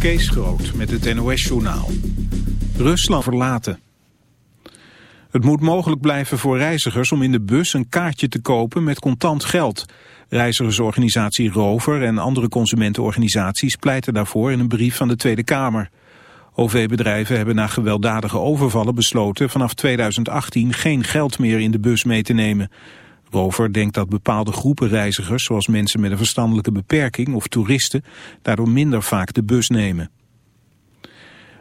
Kees Groot met het NOS-journaal. Rusland verlaten. Het moet mogelijk blijven voor reizigers om in de bus een kaartje te kopen met contant geld. Reizigersorganisatie Rover en andere consumentenorganisaties pleiten daarvoor in een brief van de Tweede Kamer. OV-bedrijven hebben na gewelddadige overvallen besloten vanaf 2018 geen geld meer in de bus mee te nemen. Rover denkt dat bepaalde groepen reizigers, zoals mensen met een verstandelijke beperking of toeristen, daardoor minder vaak de bus nemen.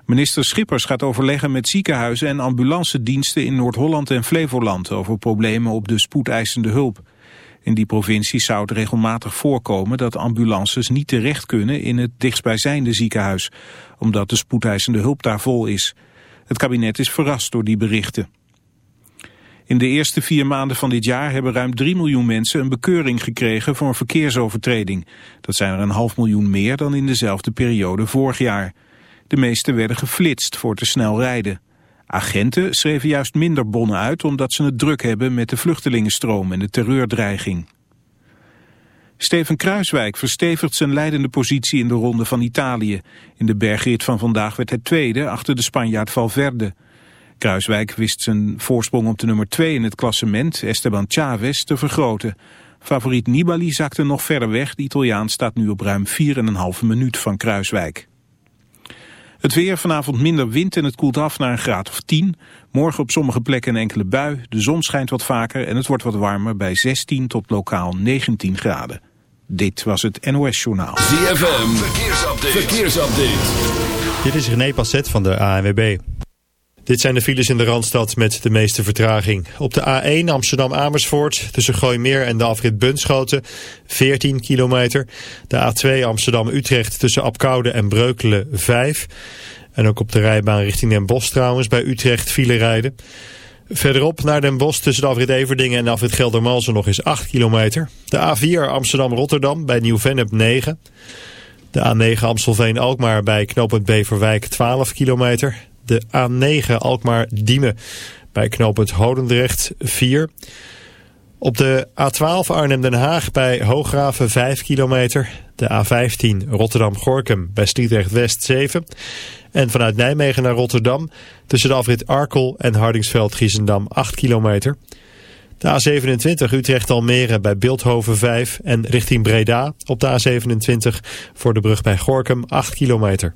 Minister Schippers gaat overleggen met ziekenhuizen en ambulancediensten in Noord-Holland en Flevoland over problemen op de spoedeisende hulp. In die provincies zou het regelmatig voorkomen dat ambulances niet terecht kunnen in het dichtstbijzijnde ziekenhuis, omdat de spoedeisende hulp daar vol is. Het kabinet is verrast door die berichten. In de eerste vier maanden van dit jaar hebben ruim 3 miljoen mensen een bekeuring gekregen voor een verkeersovertreding. Dat zijn er een half miljoen meer dan in dezelfde periode vorig jaar. De meeste werden geflitst voor te snel rijden. Agenten schreven juist minder bonnen uit omdat ze het druk hebben met de vluchtelingenstroom en de terreurdreiging. Steven Kruiswijk verstevigt zijn leidende positie in de ronde van Italië. In de bergrit van vandaag werd hij tweede achter de Spanjaard Valverde. Kruiswijk wist zijn voorsprong op de nummer 2 in het klassement, Esteban Chaves, te vergroten. Favoriet Nibali zakte nog verder weg. De Italiaan staat nu op ruim 4,5 minuut van Kruiswijk. Het weer, vanavond minder wind en het koelt af naar een graad of 10. Morgen op sommige plekken een enkele bui. De zon schijnt wat vaker en het wordt wat warmer bij 16 tot lokaal 19 graden. Dit was het NOS Journaal. ZFM, verkeersupdate. verkeersupdate. Dit is René Passet van de ANWB. Dit zijn de files in de Randstad met de meeste vertraging. Op de A1 Amsterdam-Amersfoort tussen Gooimeer en de afrit Bunschoten 14 kilometer. De A2 Amsterdam-Utrecht tussen Apkoude en Breukelen 5. En ook op de rijbaan richting Den Bosch trouwens bij Utrecht file rijden. Verderop naar Den Bosch tussen de afrit Everdingen en de afrit Geldermalsen nog eens 8 kilometer. De A4 Amsterdam-Rotterdam bij Nieuw-Vennep 9. De A9 Amstelveen-Alkmaar bij knooppunt Beverwijk 12 kilometer. De A9 Alkmaar-Diemen bij knooppunt Hodendrecht 4. Op de A12 Arnhem-Den Haag bij Hooggraven 5 kilometer. De A15 Rotterdam-Gorkum bij Sliedrecht-West 7. En vanuit Nijmegen naar Rotterdam tussen de afrit Arkel en Hardingsveld-Giezendam 8 kilometer. De A27 Utrecht-Almere bij Beeldhoven 5 en richting Breda op de A27 voor de brug bij Gorkum 8 kilometer.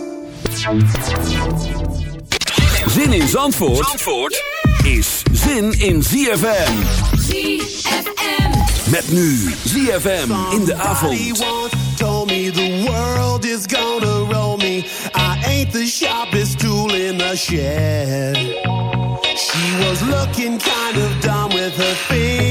Zin in Zandvoort, Zandvoort is zin in ZFM. ZFM. Met nu ZFM in de avond. told me the world is gonna roll me. I ain't the sharpest tool in the shed. She was looking kind of dumb with her finger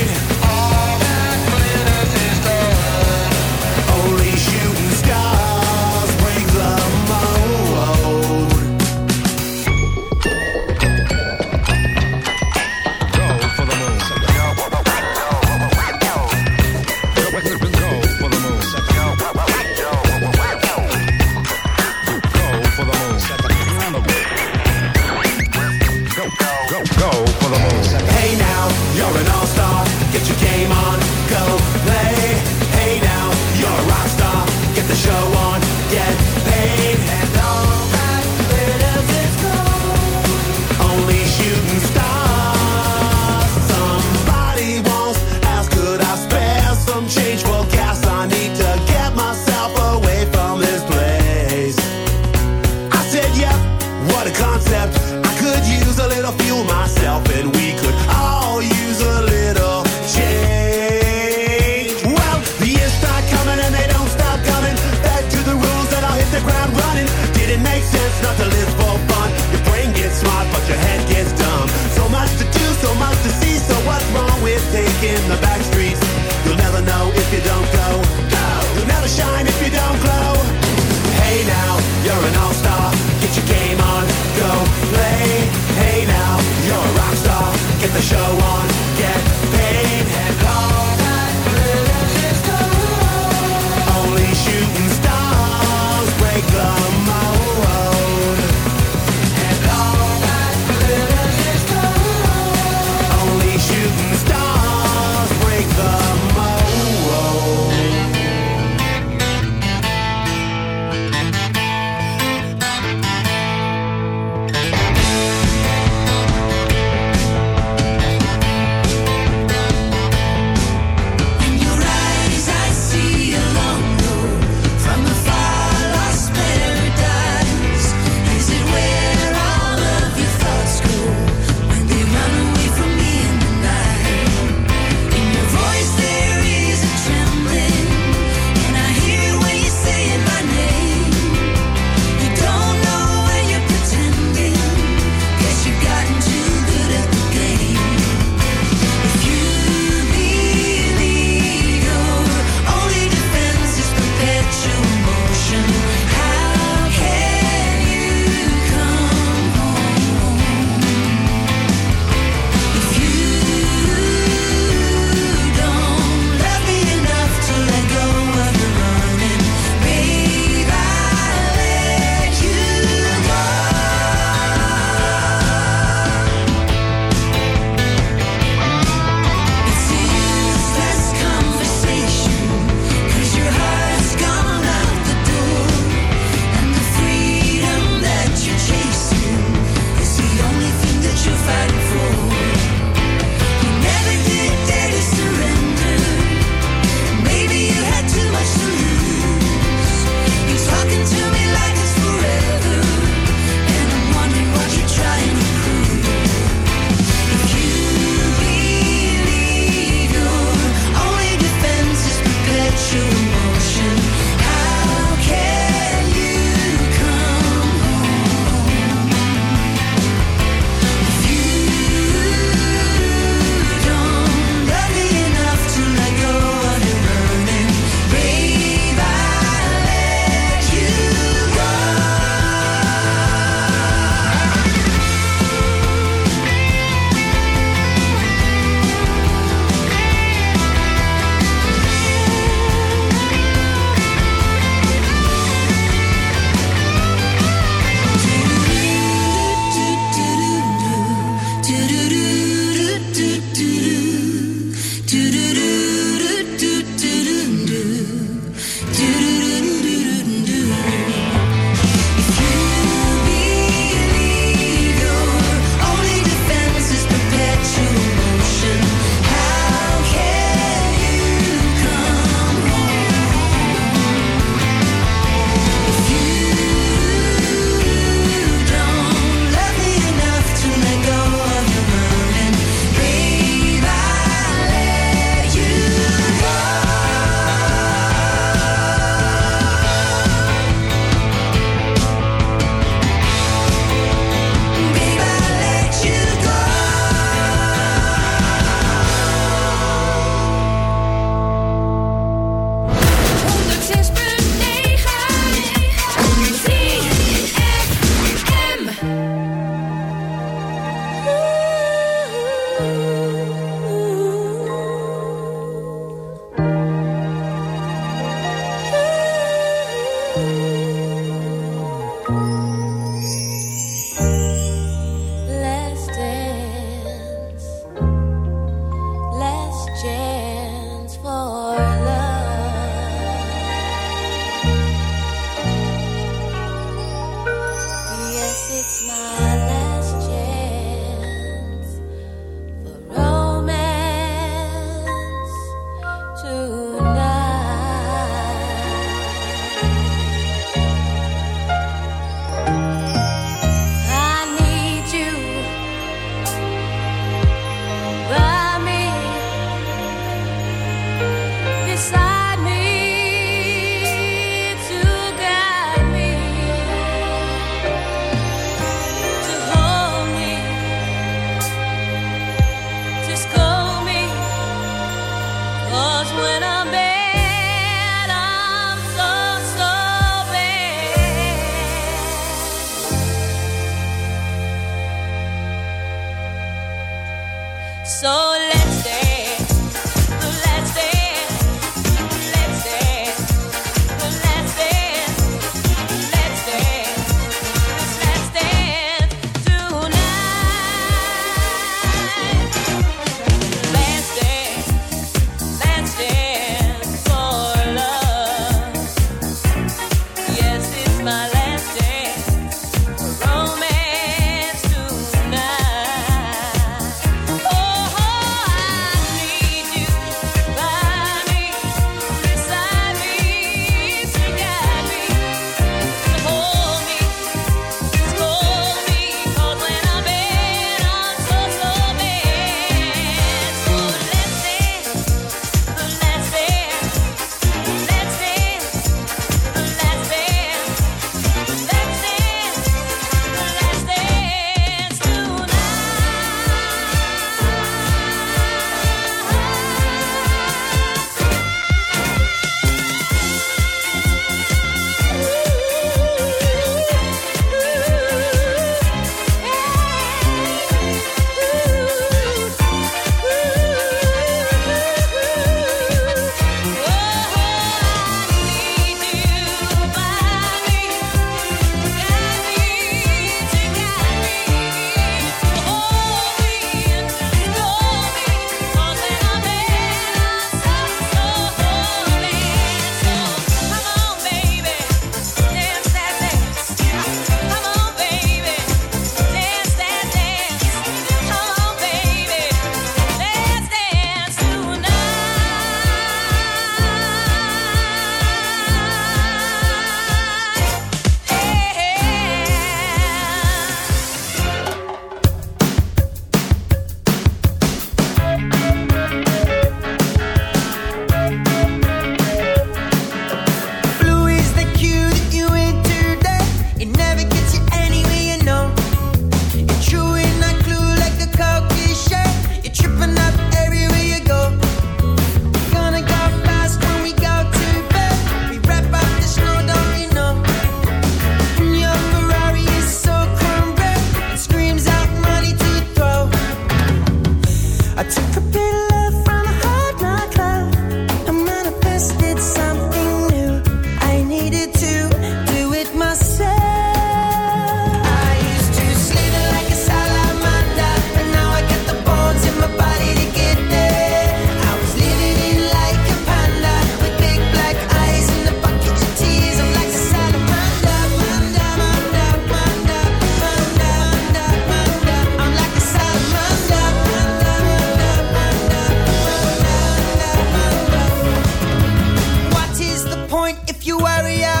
yeah.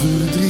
Verdriet.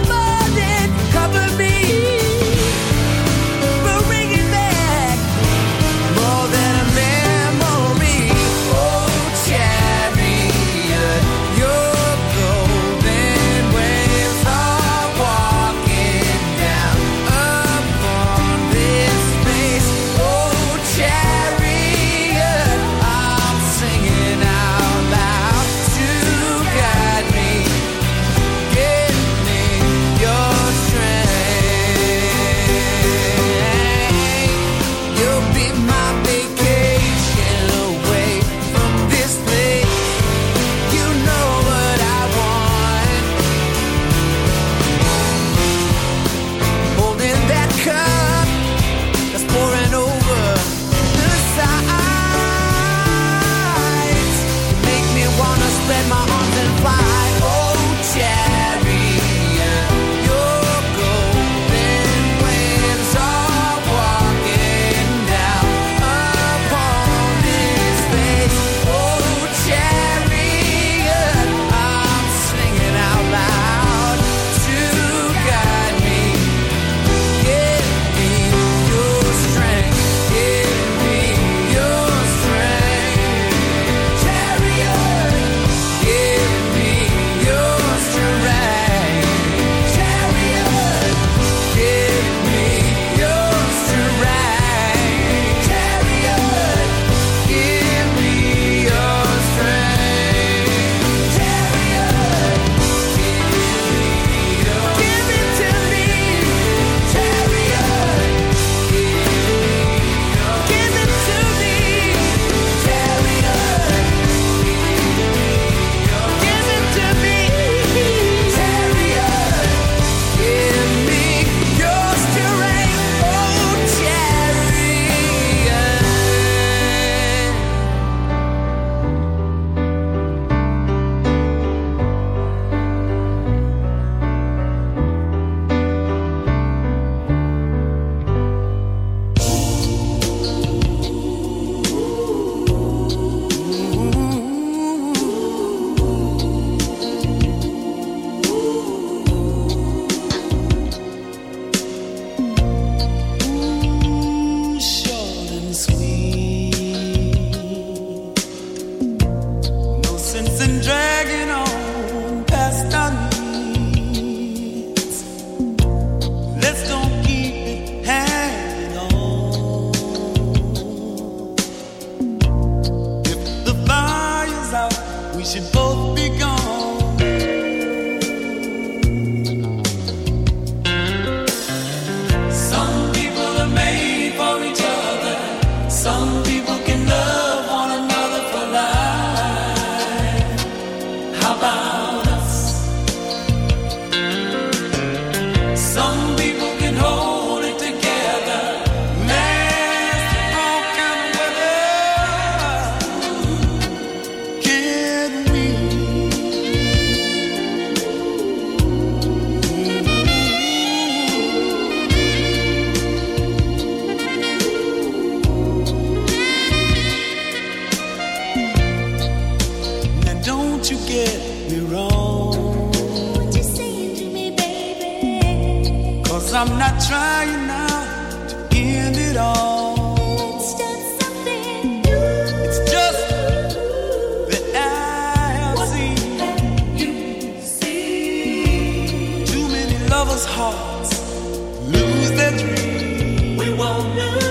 we won't lose.